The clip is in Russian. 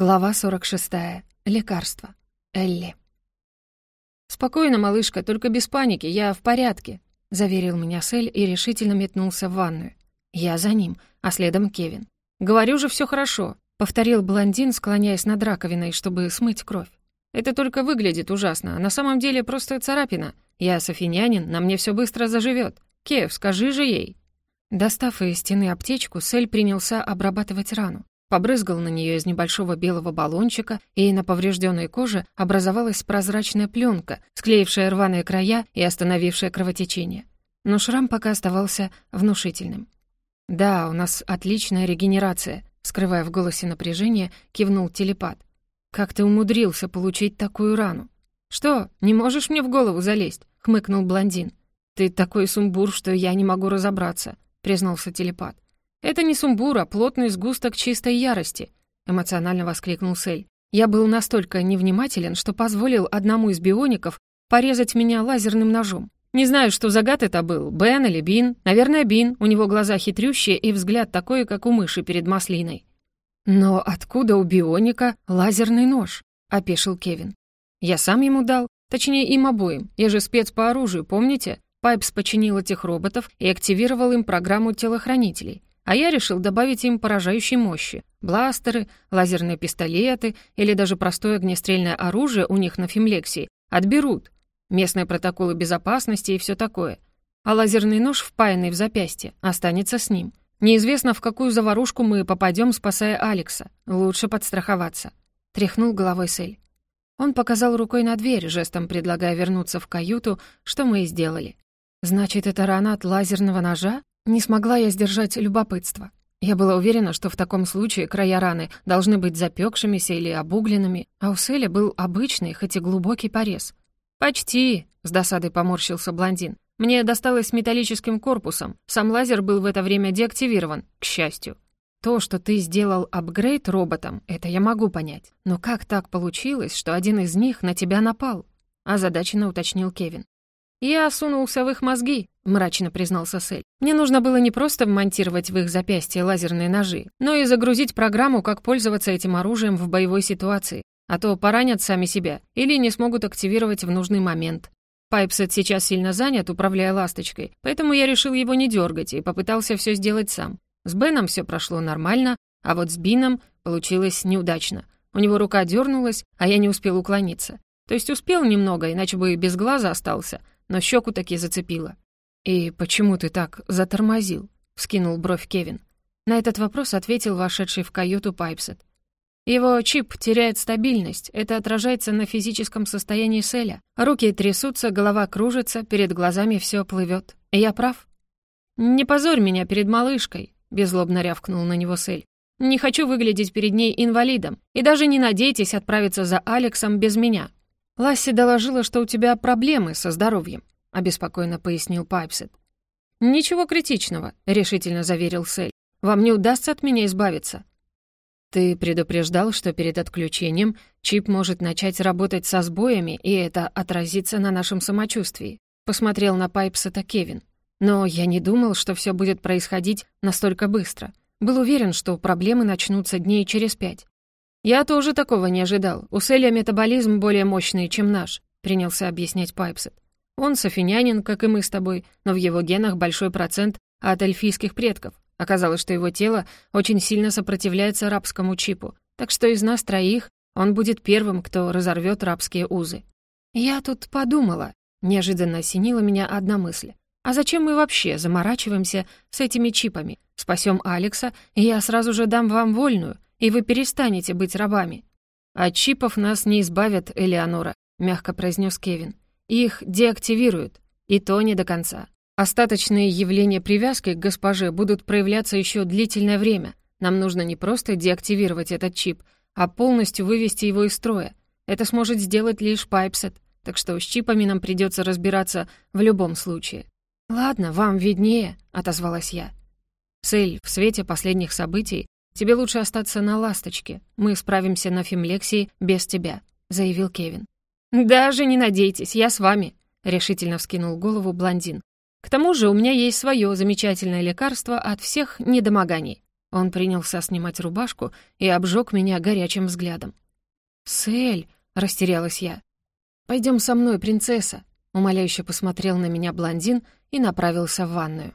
Глава 46. Лекарство. Элли. «Спокойно, малышка, только без паники, я в порядке», — заверил меня Сель и решительно метнулся в ванную. Я за ним, а следом Кевин. «Говорю же, все хорошо», — повторил блондин, склоняясь над раковиной, чтобы смыть кровь. «Это только выглядит ужасно, а на самом деле просто царапина. Я софинянин, на мне все быстро заживет. Кев, скажи же ей». Достав из стены аптечку, Сель принялся обрабатывать рану побрызгал на нее из небольшого белого баллончика, и на поврежденной коже образовалась прозрачная пленка, склеившая рваные края и остановившая кровотечение. Но шрам пока оставался внушительным. «Да, у нас отличная регенерация», — скрывая в голосе напряжение, кивнул телепат. «Как ты умудрился получить такую рану?» «Что, не можешь мне в голову залезть?» — хмыкнул блондин. «Ты такой сумбур, что я не могу разобраться», — признался телепат. «Это не сумбур, а плотный сгусток чистой ярости», — эмоционально воскликнул Сель. «Я был настолько невнимателен, что позволил одному из биоников порезать меня лазерным ножом. Не знаю, что за гад это был, Бен или Бин. Наверное, Бин, у него глаза хитрющие и взгляд такой, как у мыши перед маслиной». «Но откуда у бионика лазерный нож?» — опешил Кевин. «Я сам ему дал, точнее, им обоим. Я же спец по оружию, помните? Пайпс починил этих роботов и активировал им программу телохранителей а я решил добавить им поражающей мощи. Бластеры, лазерные пистолеты или даже простое огнестрельное оружие у них на Фимлексии отберут. Местные протоколы безопасности и все такое. А лазерный нож, впаянный в запястье, останется с ним. Неизвестно, в какую заварушку мы попадем, спасая Алекса. Лучше подстраховаться. Тряхнул головой Сель. Он показал рукой на дверь, жестом предлагая вернуться в каюту, что мы и сделали. «Значит, это рана от лазерного ножа?» Не смогла я сдержать любопытство. Я была уверена, что в таком случае края раны должны быть запекшимися или обугленными, а у Селя был обычный, хоть и глубокий порез. «Почти», — с досадой поморщился блондин. «Мне досталось металлическим корпусом. Сам лазер был в это время деактивирован, к счастью. То, что ты сделал апгрейд роботом, это я могу понять. Но как так получилось, что один из них на тебя напал?» озадаченно уточнил Кевин. «Я сунулся в их мозги», — мрачно признался Сель. «Мне нужно было не просто вмонтировать в их запястье лазерные ножи, но и загрузить программу, как пользоваться этим оружием в боевой ситуации, а то поранят сами себя или не смогут активировать в нужный момент. Пайпсет сейчас сильно занят, управляя ласточкой, поэтому я решил его не дергать и попытался все сделать сам. С Беном все прошло нормально, а вот с Бином получилось неудачно. У него рука дернулась, а я не успел уклониться. То есть успел немного, иначе бы и без глаза остался, но щеку таки зацепило. «И почему ты так затормозил?» — вскинул бровь Кевин. На этот вопрос ответил вошедший в каюту Пайпсет. «Его чип теряет стабильность, это отражается на физическом состоянии Селя. Руки трясутся, голова кружится, перед глазами все плывет. Я прав?» «Не позорь меня перед малышкой», — беззлобно рявкнул на него Сель. «Не хочу выглядеть перед ней инвалидом, и даже не надейтесь отправиться за Алексом без меня. «Ласси доложила, что у тебя проблемы со здоровьем», — обеспокоенно пояснил Пайпсет. «Ничего критичного», — решительно заверил Сель. «Вам не удастся от меня избавиться». «Ты предупреждал, что перед отключением чип может начать работать со сбоями, и это отразится на нашем самочувствии», — посмотрел на Пайпсета Кевин. «Но я не думал, что все будет происходить настолько быстро. Был уверен, что проблемы начнутся дней через пять. «Я тоже такого не ожидал. У Селя метаболизм более мощный, чем наш», — принялся объяснять Пайпсет. «Он софинянин, как и мы с тобой, но в его генах большой процент от эльфийских предков. Оказалось, что его тело очень сильно сопротивляется рабскому чипу, так что из нас троих он будет первым, кто разорвет рабские узы». «Я тут подумала», — неожиданно осенила меня одна мысль. «А зачем мы вообще заморачиваемся с этими чипами? Спасем Алекса, и я сразу же дам вам вольную, и вы перестанете быть рабами. От чипов нас не избавят, Элеонора, мягко произнес Кевин. Их деактивируют, и то не до конца. Остаточные явления привязки к госпоже будут проявляться еще длительное время. Нам нужно не просто деактивировать этот чип, а полностью вывести его из строя. Это сможет сделать лишь Пайпсет, так что с чипами нам придется разбираться в любом случае. «Ладно, вам виднее», — отозвалась я. Цель в свете последних событий «Тебе лучше остаться на «Ласточке». Мы справимся на Фимлексии без тебя», — заявил Кевин. «Даже не надейтесь, я с вами», — решительно вскинул голову блондин. «К тому же у меня есть свое замечательное лекарство от всех недомоганий». Он принялся снимать рубашку и обжег меня горячим взглядом. «Сэль!» — растерялась я. Пойдем со мной, принцесса!» — умоляюще посмотрел на меня блондин и направился в ванную.